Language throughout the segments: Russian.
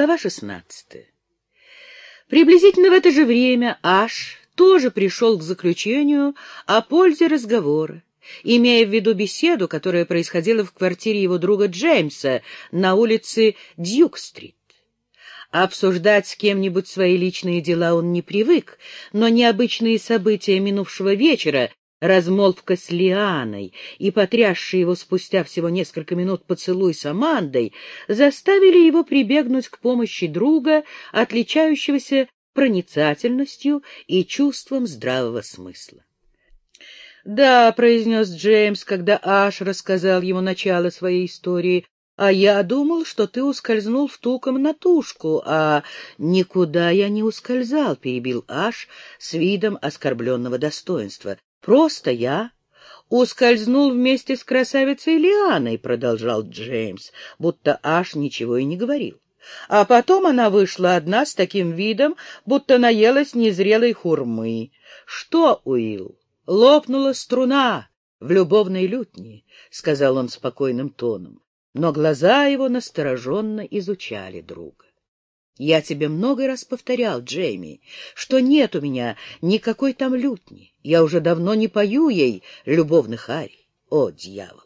Глава 16. Приблизительно в это же время Аш тоже пришел к заключению о пользе разговора, имея в виду беседу, которая происходила в квартире его друга Джеймса на улице Дьюк-стрит. Обсуждать с кем-нибудь свои личные дела он не привык, но необычные события минувшего вечера Размолвка с Лианой и потрясший его спустя всего несколько минут поцелуй с Амандой заставили его прибегнуть к помощи друга, отличающегося проницательностью и чувством здравого смысла. «Да», — произнес Джеймс, когда Аш рассказал ему начало своей истории, «а я думал, что ты ускользнул в ту комнатушку, а никуда я не ускользал», — перебил Аш с видом оскорбленного достоинства. Просто я ускользнул вместе с красавицей Лианой, — продолжал Джеймс, будто аж ничего и не говорил. А потом она вышла одна с таким видом, будто наелась незрелой хурмы. Что, Уилл, лопнула струна в любовной лютне, — сказал он спокойным тоном, но глаза его настороженно изучали друга. Я тебе много раз повторял, Джейми, что нет у меня никакой там лютни. Я уже давно не пою ей любовных арий. О, дьявол!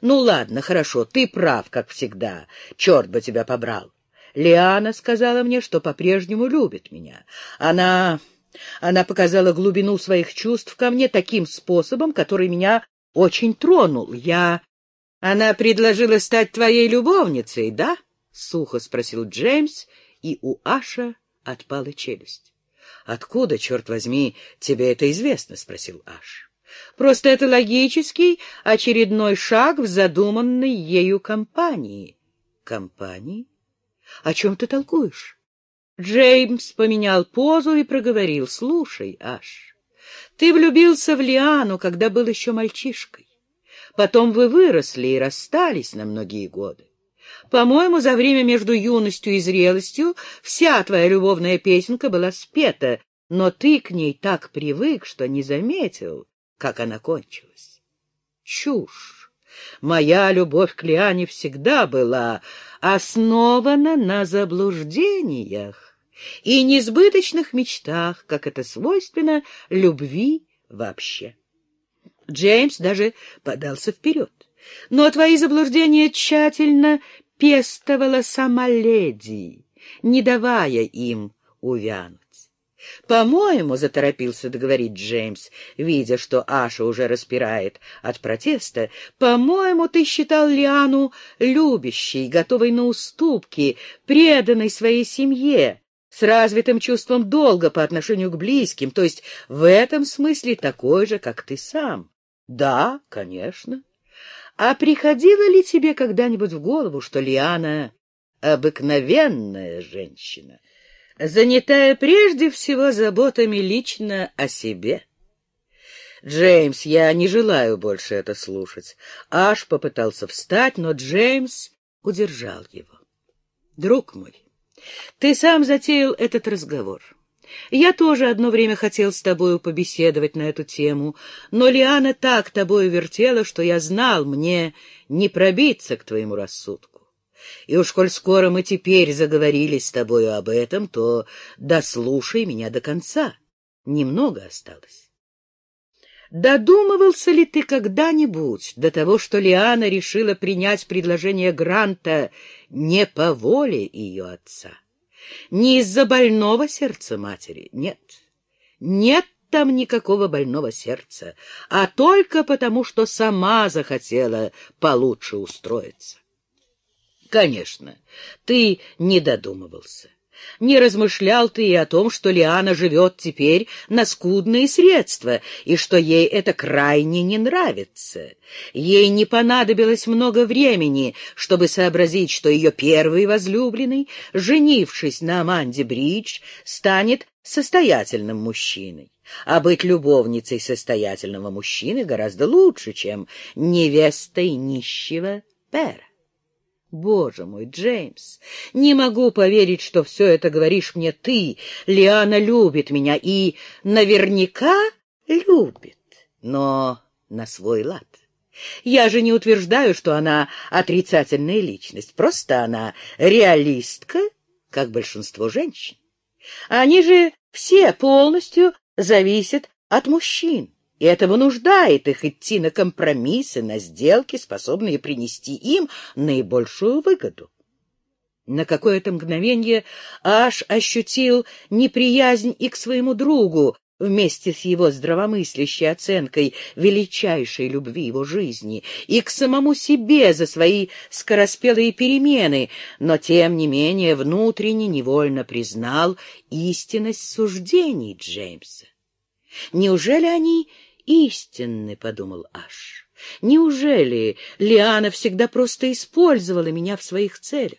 Ну ладно, хорошо, ты прав, как всегда. Черт бы тебя побрал. Лиана сказала мне, что по-прежнему любит меня. Она... Она показала глубину своих чувств ко мне таким способом, который меня очень тронул. Я... Она предложила стать твоей любовницей, да? — сухо спросил Джеймс, и у Аша отпала челюсть. — Откуда, черт возьми, тебе это известно? — спросил Аш. — Просто это логический очередной шаг в задуманной ею компании. — Компании? О чем ты толкуешь? Джеймс поменял позу и проговорил. — Слушай, Аш, ты влюбился в Лиану, когда был еще мальчишкой. Потом вы выросли и расстались на многие годы. По-моему, за время между юностью и зрелостью вся твоя любовная песенка была спета, но ты к ней так привык, что не заметил, как она кончилась. Чушь! Моя любовь к Лиане всегда была основана на заблуждениях и несбыточных мечтах, как это свойственно любви вообще. Джеймс даже подался вперед. Но твои заблуждения тщательно пестовала сама леди, не давая им увянуть. «По-моему, — заторопился договорить Джеймс, видя, что Аша уже распирает от протеста, — по-моему, ты считал Лиану любящей, готовой на уступки, преданной своей семье, с развитым чувством долга по отношению к близким, то есть в этом смысле такой же, как ты сам. Да, конечно. А приходило ли тебе когда-нибудь в голову, что Лиана — обыкновенная женщина, занятая прежде всего заботами лично о себе? Джеймс, я не желаю больше это слушать. Аш попытался встать, но Джеймс удержал его. Друг мой, ты сам затеял этот разговор. Я тоже одно время хотел с тобою побеседовать на эту тему, но Лиана так тобою вертела, что я знал, мне не пробиться к твоему рассудку. И уж коль скоро мы теперь заговорили с тобою об этом, то дослушай меня до конца. Немного осталось. Додумывался ли ты когда-нибудь до того, что Лиана решила принять предложение Гранта не по воле ее отца? Не из-за больного сердца матери, нет. Нет там никакого больного сердца, а только потому, что сама захотела получше устроиться. Конечно, ты не додумывался. Не размышлял ты и о том, что Лиана живет теперь на скудные средства, и что ей это крайне не нравится. Ей не понадобилось много времени, чтобы сообразить, что ее первый возлюбленный, женившись на Аманде Бридж, станет состоятельным мужчиной. А быть любовницей состоятельного мужчины гораздо лучше, чем невестой нищего пера. Боже мой, Джеймс, не могу поверить, что все это говоришь мне ты. Лиана любит меня и наверняка любит, но на свой лад. Я же не утверждаю, что она отрицательная личность, просто она реалистка как большинство женщин. Они же все полностью зависят от мужчин, и это вынуждает их идти на компромиссы, на сделки, способные принести им наибольшую выгоду. На какое-то мгновение Аш ощутил неприязнь и к своему другу, вместе с его здравомыслящей оценкой величайшей любви его жизни, и к самому себе за свои скороспелые перемены, но, тем не менее, внутренне невольно признал истинность суждений Джеймса. «Неужели они истинны?» — подумал Аш. «Неужели Лиана всегда просто использовала меня в своих целях?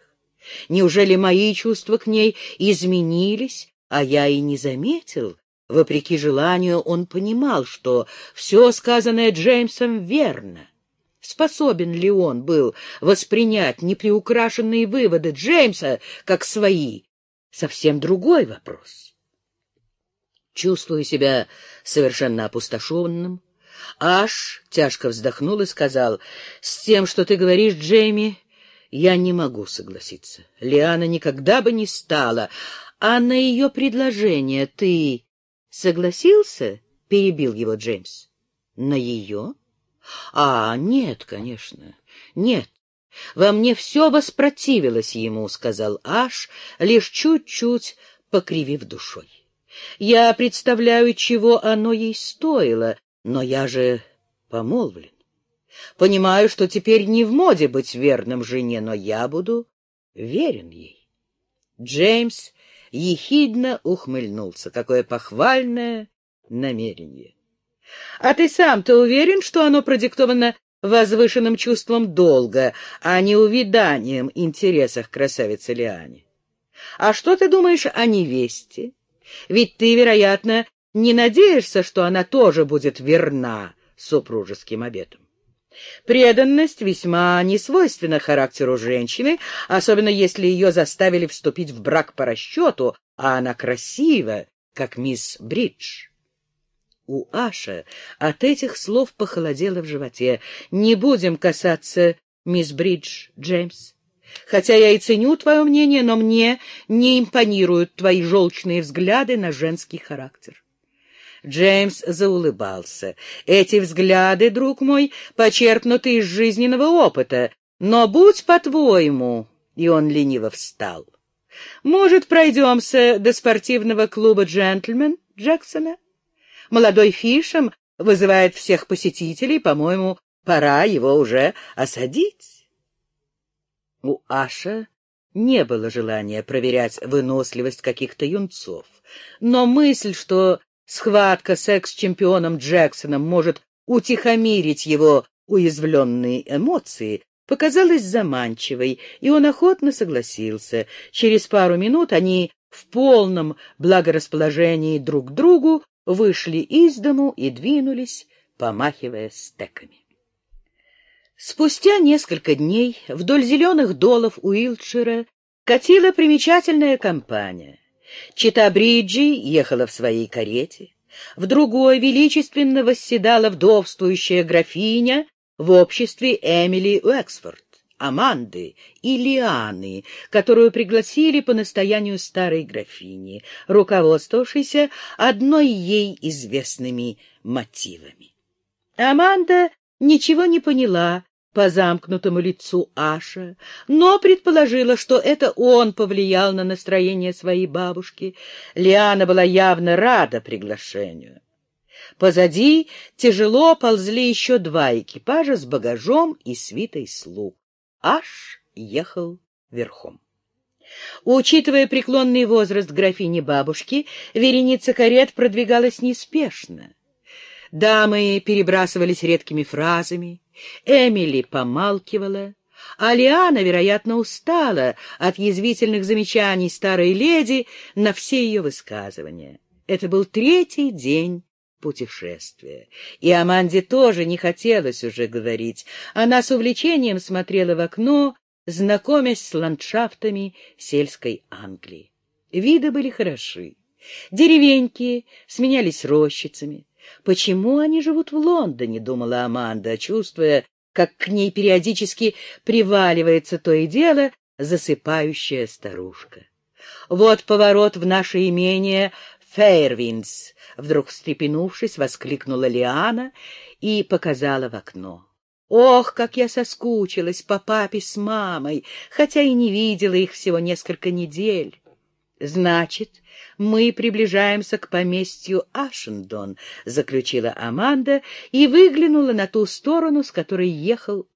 Неужели мои чувства к ней изменились, а я и не заметил?» Вопреки желанию, он понимал, что все сказанное Джеймсом верно. Способен ли он был воспринять неприукрашенные выводы Джеймса как свои? Совсем другой вопрос. Чувствуя себя совершенно опустошенным, Аш тяжко вздохнул и сказал, «С тем, что ты говоришь, Джейми, я не могу согласиться. Лиана никогда бы не стала, а на ее предложение ты Согласился? — перебил его Джеймс. — На ее? — А, нет, конечно, нет. Во мне все воспротивилось ему, — сказал Аш, лишь чуть-чуть покривив душой. Я представляю, чего оно ей стоило, но я же помолвлен. Понимаю, что теперь не в моде быть верным жене, но я буду верен ей. Джеймс ехидно ухмыльнулся. Какое похвальное намерение! — А ты сам-то уверен, что оно продиктовано возвышенным чувством долга, а не увиданием интересах красавицы Лиане? А что ты думаешь о невесте? Ведь ты, вероятно, не надеешься, что она тоже будет верна супружеским обетам. Преданность весьма несвойственна характеру женщины, особенно если ее заставили вступить в брак по расчету, а она красива, как мисс Бридж. У Аша от этих слов похолодело в животе. «Не будем касаться мисс Бридж, Джеймс. Хотя я и ценю твое мнение, но мне не импонируют твои желчные взгляды на женский характер». Джеймс заулыбался. «Эти взгляды, друг мой, почерпнуты из жизненного опыта, но будь по-твоему...» И он лениво встал. «Может, пройдемся до спортивного клуба «Джентльмен» Джексона? Молодой Фишем вызывает всех посетителей, по-моему, пора его уже осадить». У Аша не было желания проверять выносливость каких-то юнцов, но мысль, что Схватка с экс-чемпионом Джексоном может утихомирить его уязвленные эмоции, показалась заманчивой, и он охотно согласился. Через пару минут они в полном благорасположении друг к другу вышли из дому и двинулись, помахивая стеками. Спустя несколько дней вдоль зеленых долов Уилтшира катила примечательная компания. Чита Бриджи ехала в своей карете, в другой величественно восседала вдовствующая графиня в обществе Эмили Уэксфорд, Аманды и Лианы, которую пригласили по настоянию старой графини, руководствовавшейся одной ей известными мотивами. Аманда ничего не поняла по замкнутому лицу Аша, но предположила, что это он повлиял на настроение своей бабушки. Лиана была явно рада приглашению. Позади тяжело ползли еще два экипажа с багажом и свитой слуг. Аш ехал верхом. Учитывая преклонный возраст графини-бабушки, вереница карет продвигалась неспешно. Дамы перебрасывались редкими фразами, Эмили помалкивала, а Лиана, вероятно, устала от язвительных замечаний старой леди на все ее высказывания. Это был третий день путешествия, и Аманде тоже не хотелось уже говорить. Она с увлечением смотрела в окно, знакомясь с ландшафтами сельской Англии. Виды были хороши. Деревеньки сменялись рощицами. Почему они живут в Лондоне, думала Аманда, чувствуя, как к ней периодически приваливается то и дело засыпающая старушка. Вот поворот в наше имение Фейервинс, вдруг встрепенувшись, воскликнула Лиана и показала в окно. Ох, как я соскучилась по папе с мамой, хотя и не видела их всего несколько недель. Значит, мы приближаемся к поместью Ашендон, заключила Аманда и выглянула на ту сторону, с которой ехал.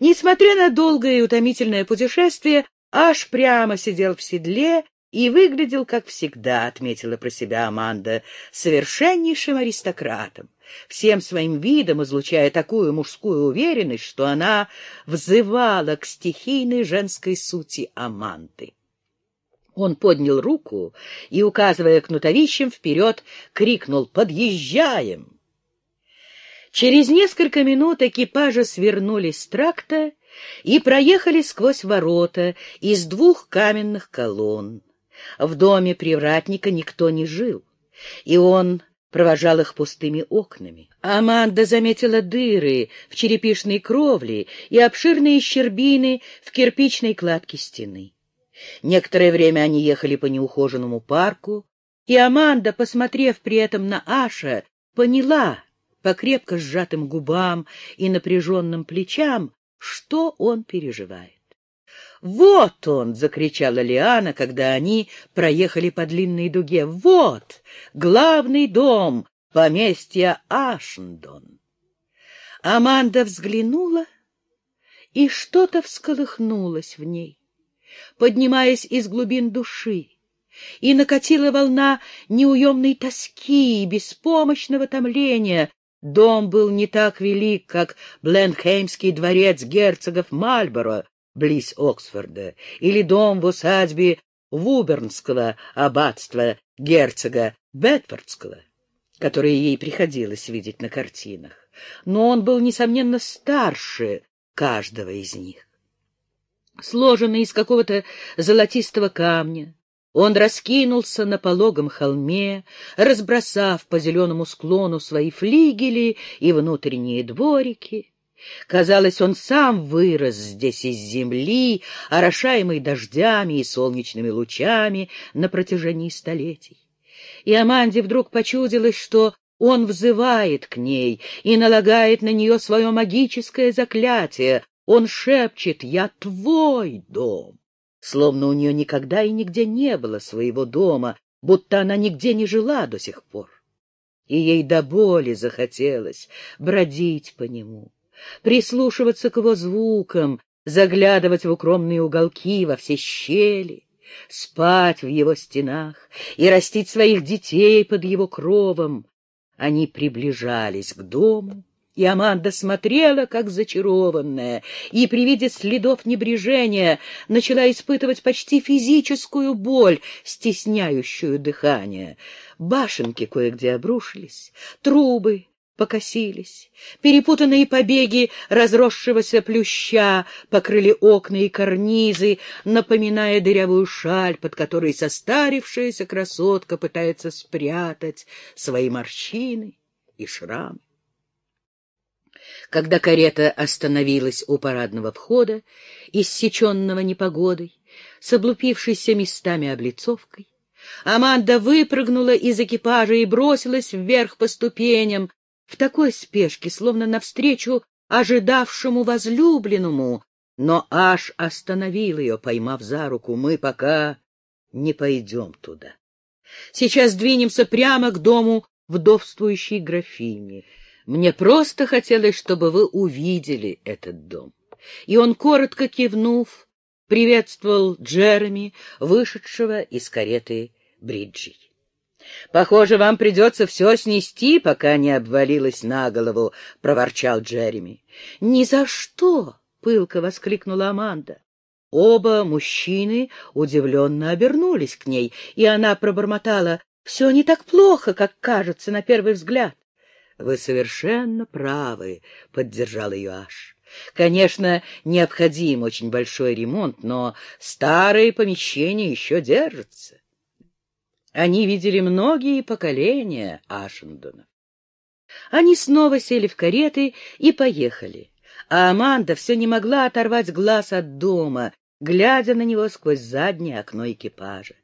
Несмотря на долгое и утомительное путешествие, Аш прямо сидел в седле и выглядел, как всегда, отметила про себя Аманда, совершеннейшим аристократом всем своим видом излучая такую мужскую уверенность, что она взывала к стихийной женской сути Аманты. Он поднял руку и, указывая кнутовищем вперед, крикнул «Подъезжаем!». Через несколько минут экипажи свернули с тракта и проехали сквозь ворота из двух каменных колонн. В доме привратника никто не жил, и он провожал их пустыми окнами. Аманда заметила дыры в черепичной кровле и обширные щербины в кирпичной кладке стены. Некоторое время они ехали по неухоженному парку, и Аманда, посмотрев при этом на Аша, поняла по крепко сжатым губам и напряженным плечам, что он переживает. «Вот он!» — закричала Лиана, когда они проехали по длинной дуге. «Вот! Главный дом поместья Ашендон!» Аманда взглянула, и что-то всколыхнулось в ней, поднимаясь из глубин души, и накатила волна неуемной тоски и беспомощного томления. Дом был не так велик, как Бленхеймский дворец герцогов Мальборо, близ Оксфорда, или дом в усадьбе Вубернского аббатства герцога Бетфордского, которые ей приходилось видеть на картинах. Но он был, несомненно, старше каждого из них. Сложенный из какого-то золотистого камня, он раскинулся на пологом холме, разбросав по зеленому склону свои флигели и внутренние дворики. Казалось, он сам вырос здесь из земли, орошаемый дождями и солнечными лучами на протяжении столетий. И Аманде вдруг почудилось, что он взывает к ней и налагает на нее свое магическое заклятие. Он шепчет «Я твой дом!» Словно у нее никогда и нигде не было своего дома, будто она нигде не жила до сих пор. И ей до боли захотелось бродить по нему, прислушиваться к его звукам, заглядывать в укромные уголки, во все щели, спать в его стенах и растить своих детей под его кровом. Они приближались к дому, и Аманда смотрела, как зачарованная, и при виде следов небрежения начала испытывать почти физическую боль, стесняющую дыхание. Башенки кое-где обрушились, трубы покосились. Перепутанные побеги разросшегося плюща покрыли окна и карнизы, напоминая дырявую шаль, под которой состарившаяся красотка пытается спрятать свои морщины и шрамы. Когда карета остановилась у парадного входа, иссеченного непогодой, с облупившейся местами облицовкой, Аманда выпрыгнула из экипажа и бросилась вверх по ступеням, в такой спешке, словно навстречу ожидавшему возлюбленному, но аж остановил ее, поймав за руку. Мы пока не пойдем туда. Сейчас двинемся прямо к дому вдовствующей графини. Мне просто хотелось, чтобы вы увидели этот дом. И он, коротко кивнув, приветствовал Джереми, вышедшего из кареты Бриджи. — Похоже, вам придется все снести, пока не обвалилось на голову, — проворчал Джереми. — Ни за что! — пылко воскликнула Аманда. Оба мужчины удивленно обернулись к ней, и она пробормотала. — Все не так плохо, как кажется на первый взгляд. — Вы совершенно правы, — поддержал ее Аш. Конечно, необходим очень большой ремонт, но старые помещения еще держатся. Они видели многие поколения Ашендонов. Они снова сели в кареты и поехали. А Аманда все не могла оторвать глаз от дома, глядя на него сквозь заднее окно экипажа.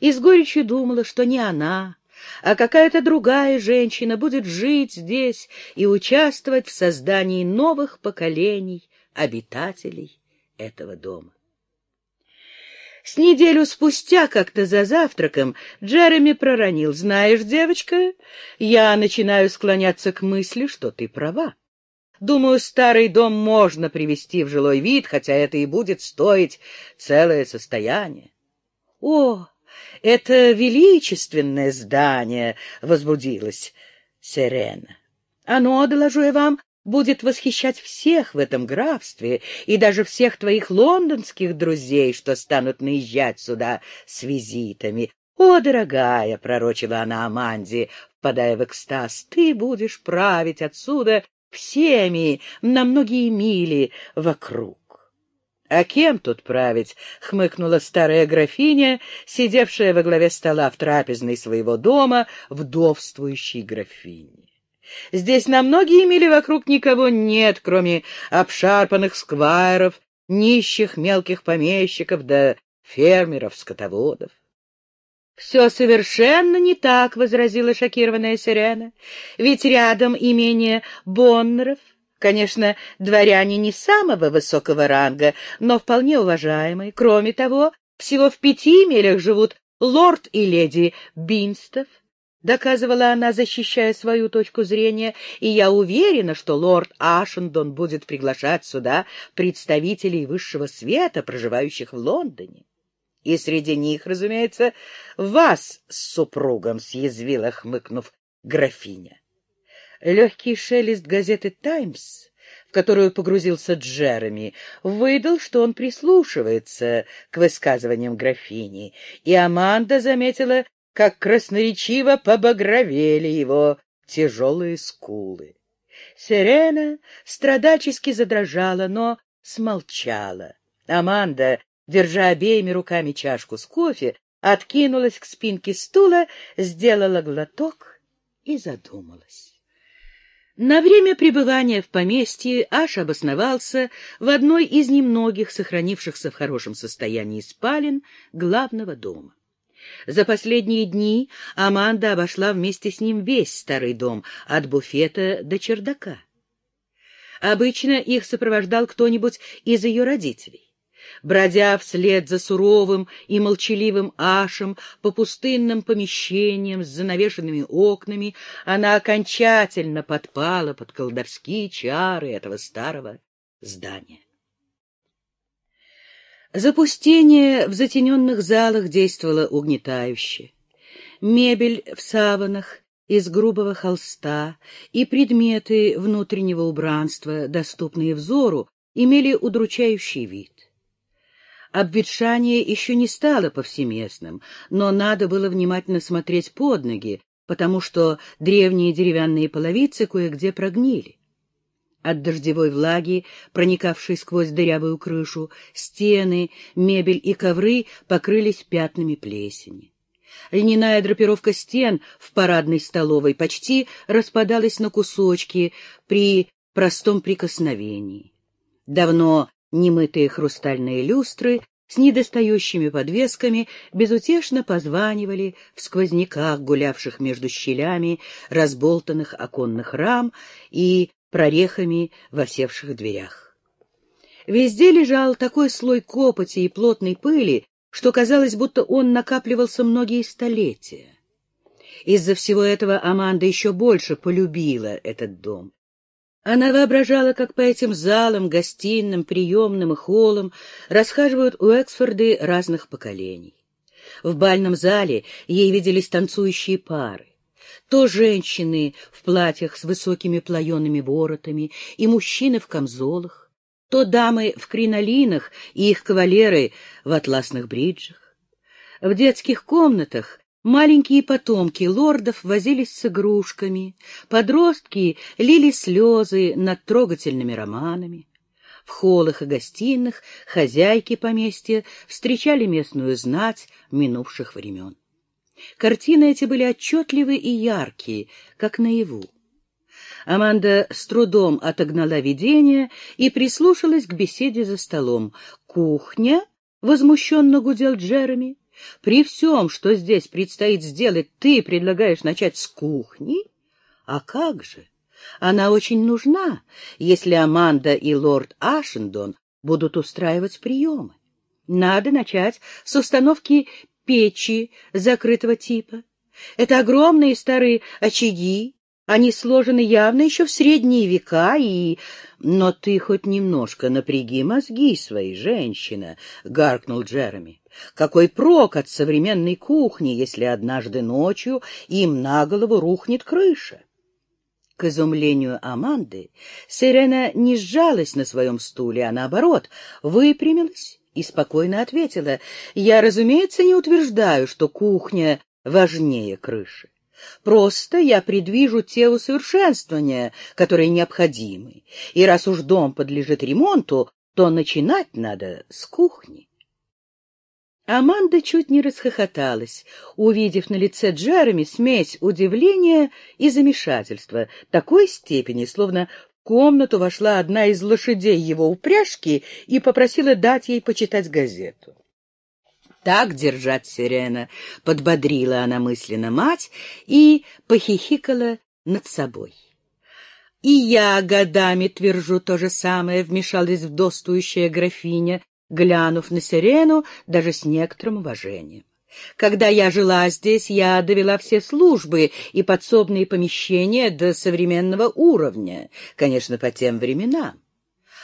И с горечью думала, что не она, а какая-то другая женщина будет жить здесь и участвовать в создании новых поколений обитателей этого дома. С неделю спустя, как-то за завтраком, Джереми проронил. «Знаешь, девочка, я начинаю склоняться к мысли, что ты права. Думаю, старый дом можно привести в жилой вид, хотя это и будет стоить целое состояние». «О, это величественное здание!» — возбудилась Сирена. «Оно, доложу я вам, будет восхищать всех в этом графстве и даже всех твоих лондонских друзей, что станут наезжать сюда с визитами. «О, дорогая!» — пророчила она Аманде, впадая в экстаз, — «ты будешь править отсюда всеми на многие мили вокруг». «А кем тут править?» — хмыкнула старая графиня, сидевшая во главе стола в трапезной своего дома, вдовствующей графини. Здесь на многие мили вокруг никого нет, кроме обшарпанных сквайров, нищих мелких помещиков да фермеров-скотоводов. — Все совершенно не так, — возразила шокированная Сирена. — Ведь рядом имение Боннеров. Конечно, дворяне не самого высокого ранга, но вполне уважаемые. Кроме того, всего в пяти милях живут лорд и леди Бинстов, — доказывала она, защищая свою точку зрения, и я уверена, что лорд Ашендон будет приглашать сюда представителей высшего света, проживающих в Лондоне. И среди них, разумеется, вас с супругом, — съязвила, хмыкнув графиня. Легкий шелест газеты «Таймс», в которую погрузился Джереми, выдал, что он прислушивается к высказываниям графини, и Аманда заметила как красноречиво побагровели его тяжелые скулы. Сирена страдачески задрожала, но смолчала. Аманда, держа обеими руками чашку с кофе, откинулась к спинке стула, сделала глоток и задумалась. На время пребывания в поместье Аш обосновался в одной из немногих сохранившихся в хорошем состоянии спален главного дома. За последние дни Аманда обошла вместе с ним весь старый дом, от буфета до чердака. Обычно их сопровождал кто-нибудь из ее родителей. Бродя вслед за суровым и молчаливым Ашем по пустынным помещениям с занавешенными окнами, она окончательно подпала под колдовские чары этого старого здания. Запустение в затененных залах действовало угнетающе. Мебель в саванах из грубого холста и предметы внутреннего убранства, доступные взору, имели удручающий вид. Обветшание еще не стало повсеместным, но надо было внимательно смотреть под ноги, потому что древние деревянные половицы кое-где прогнили. От дождевой влаги, проникавшей сквозь дырявую крышу, стены, мебель и ковры покрылись пятнами плесени. Льняная драпировка стен в парадной столовой почти распадалась на кусочки при простом прикосновении. Давно немытые хрустальные люстры с недостающими подвесками безутешно позванивали в сквозняках, гулявших между щелями разболтанных оконных рам и прорехами в осевших дверях. Везде лежал такой слой копоти и плотной пыли, что казалось, будто он накапливался многие столетия. Из-за всего этого Аманда еще больше полюбила этот дом. Она воображала, как по этим залам, гостиным, приемным и холлам расхаживают Уэксфорды разных поколений. В бальном зале ей виделись танцующие пары то женщины в платьях с высокими плаеными воротами и мужчины в камзолах, то дамы в кринолинах и их кавалеры в атласных бриджах. В детских комнатах маленькие потомки лордов возились с игрушками, подростки лили слезы над трогательными романами. В холлах и гостиных хозяйки поместья встречали местную знать минувших времен. Картины эти были отчетливы и яркие, как наяву. Аманда с трудом отогнала видение и прислушалась к беседе за столом. Кухня Возмущенно гудел Джереми. При всем, что здесь предстоит сделать, ты предлагаешь начать с кухни? А как же? Она очень нужна, если Аманда и лорд Ашендон будут устраивать приемы. Надо начать с установки печи закрытого типа. Это огромные старые очаги, они сложены явно еще в средние века, и... Но ты хоть немножко напряги мозги своей, женщина, — гаркнул Джереми. Какой прок от современной кухни, если однажды ночью им на голову рухнет крыша? К изумлению Аманды, Сирена не сжалась на своем стуле, а наоборот, выпрямилась и спокойно ответила, «Я, разумеется, не утверждаю, что кухня важнее крыши. Просто я предвижу те усовершенствования, которые необходимы. И раз уж дом подлежит ремонту, то начинать надо с кухни. Аманда чуть не расхохоталась, увидев на лице Джереми смесь удивления и замешательства, такой степени, словно в комнату вошла одна из лошадей его упряжки и попросила дать ей почитать газету. Так держать сирена, — подбодрила она мысленно мать и похихикала над собой. И я годами твержу то же самое, — вмешалась вдостующая графиня, глянув на сирену даже с некоторым уважением. Когда я жила здесь, я довела все службы и подсобные помещения до современного уровня, конечно, по тем временам.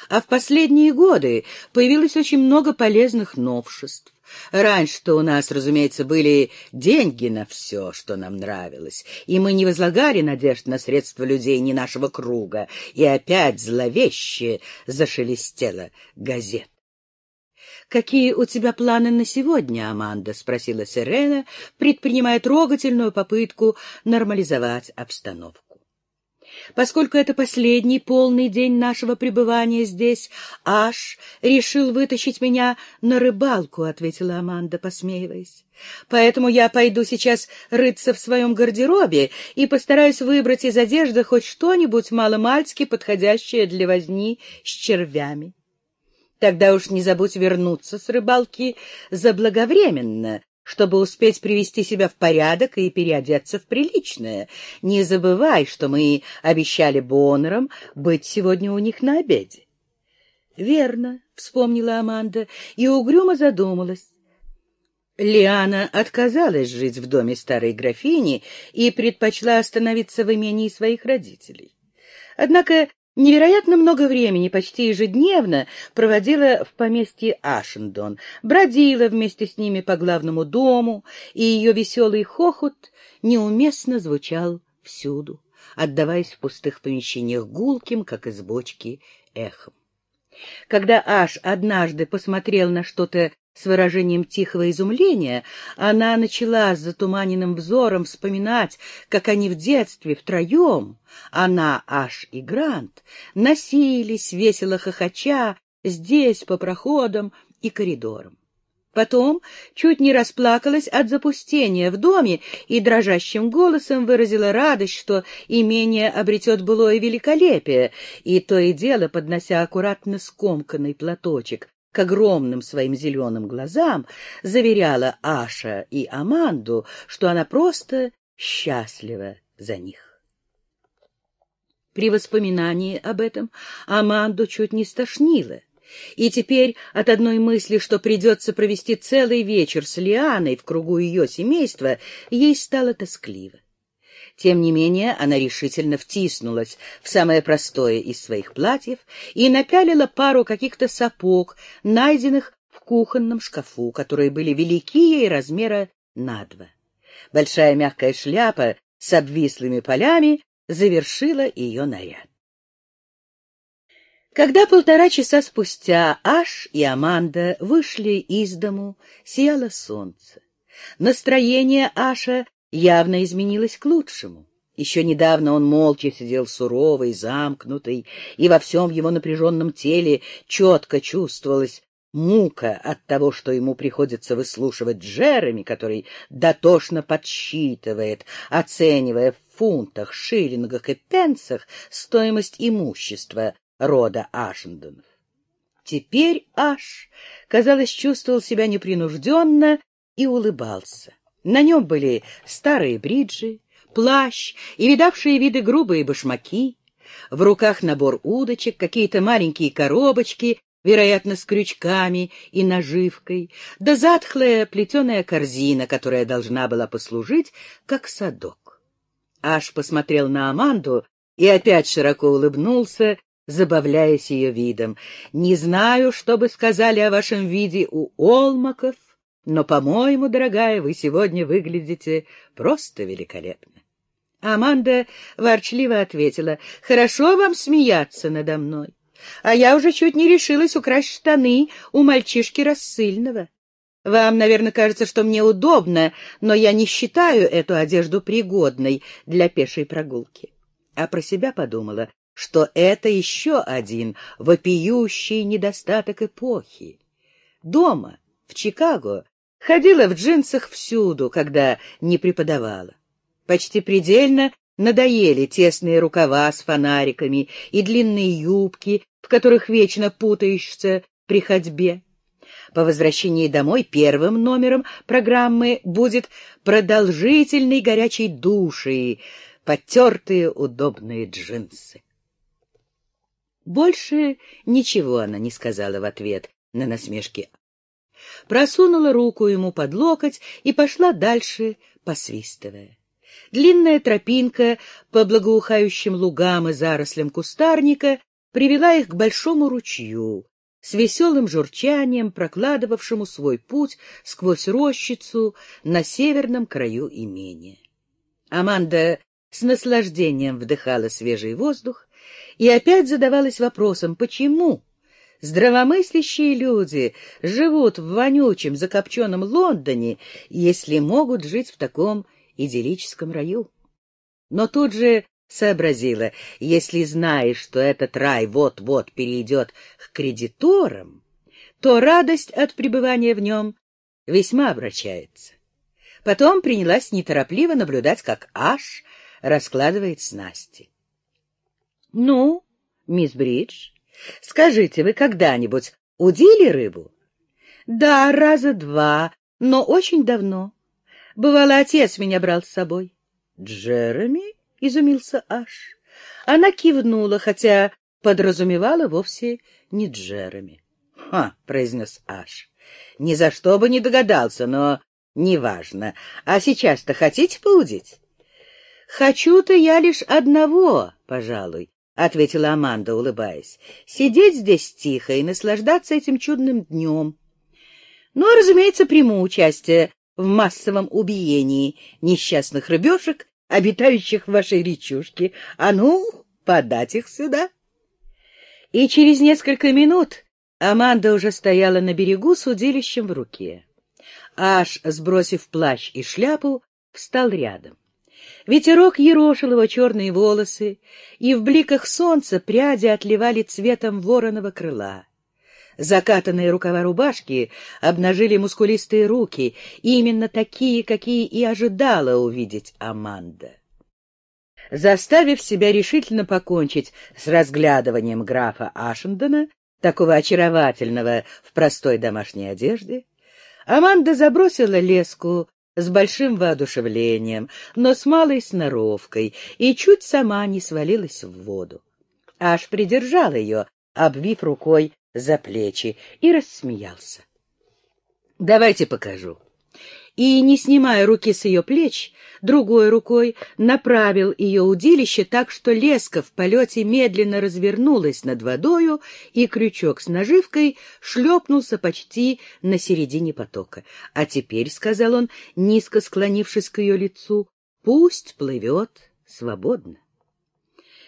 А в последние годы появилось очень много полезных новшеств. Раньше-то у нас, разумеется, были деньги на все, что нам нравилось, и мы не возлагали надежд на средства людей не нашего круга, и опять зловеще зашелестела газет. «Какие у тебя планы на сегодня, Аманда?» — спросила Сирена, предпринимая трогательную попытку нормализовать обстановку. Поскольку это последний полный день нашего пребывания здесь, Аш решил вытащить меня на рыбалку, — ответила Аманда, посмеиваясь. Поэтому я пойду сейчас рыться в своем гардеробе и постараюсь выбрать из одежды хоть что-нибудь маломальски подходящее для возни с червями. Тогда уж не забудь вернуться с рыбалки заблаговременно, чтобы успеть привести себя в порядок и переодеться в приличное. Не забывай, что мы обещали Боннерам быть сегодня у них на обеде. — Верно, — вспомнила Аманда и угрюмо задумалась. Лиана отказалась жить в доме старой графини и предпочла остановиться в имении своих родителей. Однако Невероятно много времени, почти ежедневно, проводила в поместье Ашендон, бродила вместе с ними по главному дому, и ее веселый хохот неуместно звучал всюду, отдаваясь в пустых помещениях гулким, как из бочки, эхом. Когда Аш однажды посмотрел на что-то с выражением тихого изумления она начала с затуманенным взором вспоминать, как они в детстве втроем, она, Аш и Грант, носились, весело хохоча, здесь по проходам и коридорам. Потом чуть не расплакалась от запустения в доме и дрожащим голосом выразила радость, что имение обретет былое великолепие, и то и дело, поднося аккуратно скомканный платочек к огромным своим зеленым глазам, заверяла Аша и Аманду, что она просто счастлива за них. При воспоминании об этом Аманду чуть не стошнило, и теперь от одной мысли, что придется провести целый вечер с Лианой в кругу ее семейства, ей стало тоскливо. Тем не менее, она решительно втиснулась в самое простое из своих платьев и напялила пару каких-то сапог, найденных в кухонном шкафу, которые были велики ей размера на два. Большая мягкая шляпа с обвислыми полями завершила ее наряд. Когда полтора часа спустя Аш и Аманда вышли из дому, сияло солнце. Настроение Аша явно изменилось к лучшему. Еще недавно он молча сидел суровый, замкнутый, и во всем его напряженном теле четко чувствовалась мука от того, что ему приходится выслушивать Джереми, который дотошно подсчитывает, оценивая в фунтах, шиллингах и пенсах стоимость имущества рода Ашендонов. Теперь Аш, казалось, чувствовал себя непринужденно и улыбался. На нем были старые бриджи, плащ и видавшие виды грубые башмаки, в руках набор удочек, какие-то маленькие коробочки, вероятно, с крючками и наживкой, да затхлая плетеная корзина, которая должна была послужить как садок. Аш посмотрел на Аманду и опять широко улыбнулся, забавляясь ее видом. «Не знаю, что бы сказали о вашем виде у Олмаков, но, по-моему, дорогая, вы сегодня выглядите просто великолепно». Аманда ворчливо ответила, «Хорошо вам смеяться надо мной, а я уже чуть не решилась украсть штаны у мальчишки рассыльного. Вам, наверное, кажется, что мне удобно, но я не считаю эту одежду пригодной для пешей прогулки. А про себя подумала, что это еще один вопиющий недостаток эпохи. Дома, в Чикаго, ходила в джинсах всюду, когда не преподавала. Почти предельно надоели тесные рукава с фонариками и длинные юбки, в которых вечно путаешься при ходьбе. По возвращении домой первым номером программы будет продолжительный горячий душ и потертые удобные джинсы. Больше ничего она не сказала в ответ на насмешки. Просунула руку ему под локоть и пошла дальше, посвистывая. Длинная тропинка по благоухающим лугам и зарослям кустарника привела их к большому ручью, с веселым журчанием, прокладывавшему свой путь сквозь рощицу на северном краю имения. Аманда с наслаждением вдыхала свежий воздух и опять задавалась вопросом, почему здравомыслящие люди живут в вонючем закопченном Лондоне, если могут жить в таком идиллическом раю. Но тут же сообразила, если знаешь, что этот рай вот-вот перейдет к кредиторам, то радость от пребывания в нем весьма обращается. Потом принялась неторопливо наблюдать, как Аш раскладывает снасти. — Ну, мисс Бридж, скажите, вы когда-нибудь удили рыбу? — Да, раза два, но очень давно. Бывало, отец меня брал с собой. — Джереми? — изумился Аш. Она кивнула, хотя подразумевала вовсе не Джереми. — Ха! — произнес Аш. — Ни за что бы не догадался, но неважно. А сейчас-то хотите поудить? — Хочу-то я лишь одного, пожалуй, — ответила Аманда, улыбаясь. — Сидеть здесь тихо и наслаждаться этим чудным днем. Ну, разумеется, приму участие в массовом убиении несчастных рыбешек, обитающих в вашей речушке. А ну, подать их сюда. И через несколько минут Аманда уже стояла на берегу с удилищем в руке. Аш, сбросив плащ и шляпу, встал рядом. Ветерок ерошил его черные волосы, и в бликах солнца пряди отливали цветом вороного крыла. Закатанные рукава рубашки обнажили мускулистые руки, именно такие, какие и ожидала увидеть Аманда. Заставив себя решительно покончить с разглядыванием графа Ашендона, такого очаровательного в простой домашней одежде, Аманда забросила леску с большим воодушевлением, но с малой сноровкой, и чуть сама не свалилась в воду. Аж придержал ее, обвив рукой за плечи и рассмеялся. «Давайте покажу». И, не снимая руки с ее плеч, другой рукой направил ее удилище так, что леска в полете медленно развернулась над водою, и крючок с наживкой шлепнулся почти на середине потока. «А теперь», — сказал он, низко склонившись к ее лицу, — «пусть плывет свободно».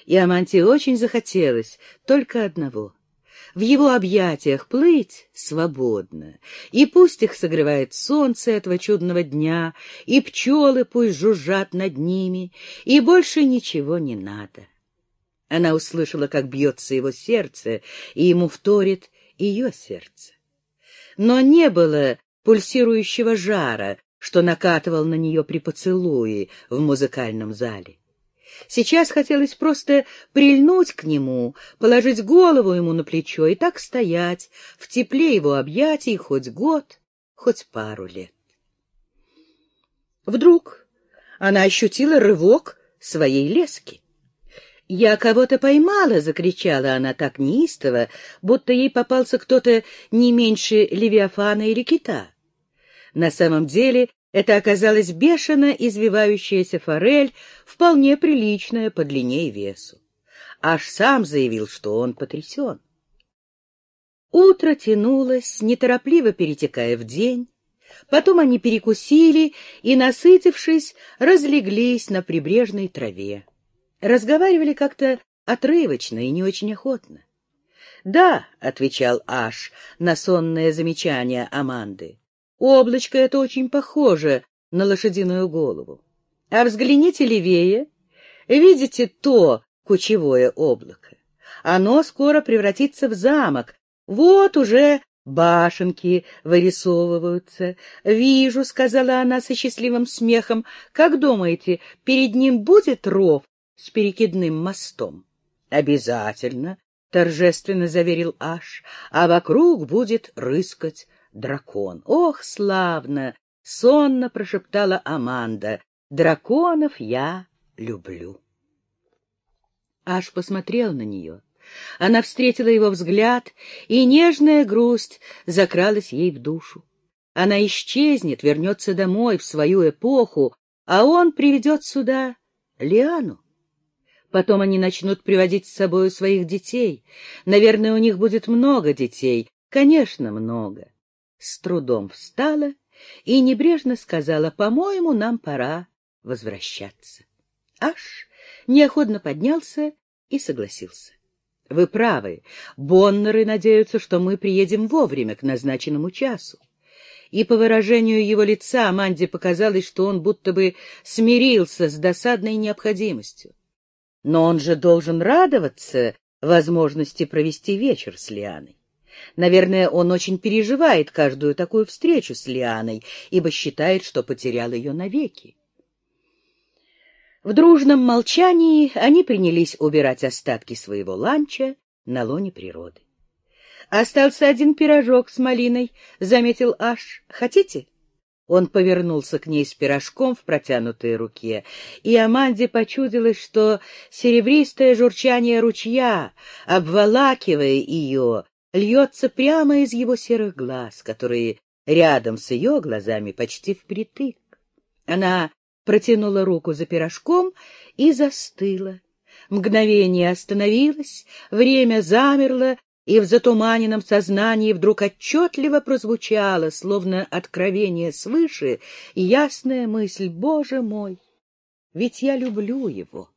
И Аманте очень захотелось только одного — в его объятиях плыть свободно, и пусть их согревает солнце этого чудного дня, и пчелы пусть жужжат над ними, и больше ничего не надо. Она услышала, как бьется его сердце, и ему вторит ее сердце. Но не было пульсирующего жара, что накатывал на нее при поцелуе в музыкальном зале. Сейчас хотелось просто прильнуть к нему, положить голову ему на плечо и так стоять в тепле его объятий хоть год, хоть пару лет. Вдруг она ощутила рывок своей лески. «Я кого-то поймала!» — закричала она так неистово, будто ей попался кто-то не меньше Левиафана или кита. На самом деле это оказалась бешено извивающаяся форель, вполне приличная по длине и весу. Аж сам заявил, что он потрясен. Утро тянулось, неторопливо перетекая в день. Потом они перекусили и, насытившись, разлеглись на прибрежной траве. Разговаривали как-то отрывочно и не очень охотно. «Да», — отвечал Аш на сонное замечание Аманды, — «облачко это очень похоже на лошадиную голову. А взгляните левее, видите то кучевое облако? Оно скоро превратится в замок. Вот уже Башенки вырисовываются. Вижу, — сказала она со счастливым смехом. Как думаете, перед ним будет ров с перекидным мостом? Обязательно, — торжественно заверил Аш, — а вокруг будет рыскать дракон. Ох, славно! — сонно прошептала Аманда. Драконов я люблю. Аш посмотрел на нее. Она встретила его взгляд, и нежная грусть закралась ей в душу. Она исчезнет, вернется домой, в свою эпоху, а он приведет сюда Лиану. Потом они начнут приводить с собой своих детей. Наверное, у них будет много детей. Конечно, много. С трудом встала и небрежно сказала, по-моему, нам пора возвращаться. Аж неохотно поднялся и согласился. Вы правы. Боннеры надеются, что мы приедем вовремя к назначенному часу. И по выражению его лица Аманде показалось, что он будто бы смирился с досадной необходимостью. Но он же должен радоваться возможности провести вечер с Лианой. Наверное, он очень переживает каждую такую встречу с Лианой, ибо считает, что потерял ее навеки. В дружном молчании они принялись убирать остатки своего ланча на лоне природы. «Остался один пирожок с малиной», — заметил Аш. «Хотите?» Он повернулся к ней с пирожком в протянутой руке, и Аманде почудилось, что серебристое журчание ручья, обволакивая ее, льется прямо из его серых глаз, которые рядом с ее глазами почти впритык. Она протянула руку за пирожком и застыла. Мгновение остановилось, время замерло, и в затуманенном сознании вдруг отчетливо прозвучало, словно откровение свыше, ясная мысль «Боже мой, ведь я люблю его».